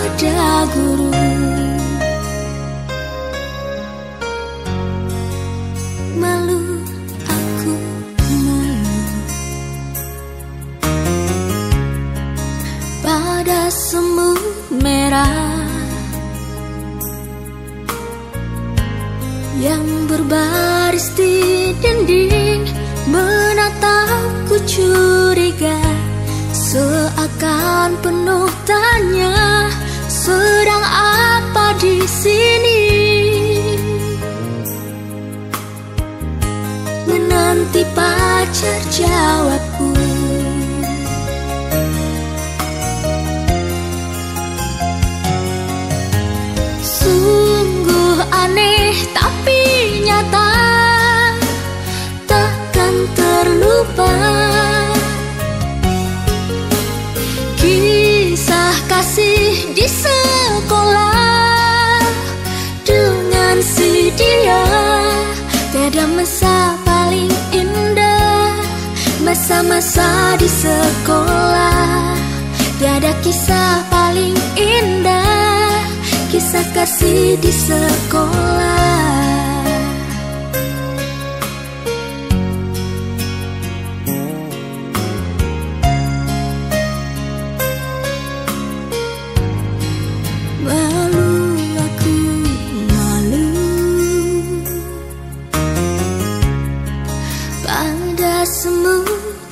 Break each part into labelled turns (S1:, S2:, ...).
S1: Pada guru. Malu aku malu. Pada semu merah Yang berbaris di dinding Menatapku curiga. Seakan penuh tanya Sedang apa di sini? Menanti pacar jawabku. Sungguh aneh tapi nyata Takkan terlupa Masa-masa di sekolah. Tiada kisah paling indah Kisah kasih di sekolah. Malu aku malu. Pada semut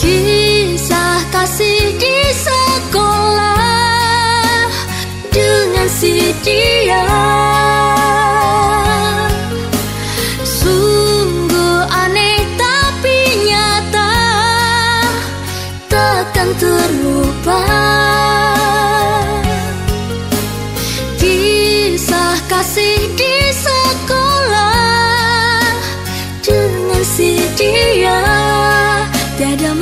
S1: Kisah kasih di sekolah Dengan si dia. Sungguh aneh tapi nyata Takkan terlupa. Kisah kasih di sekolah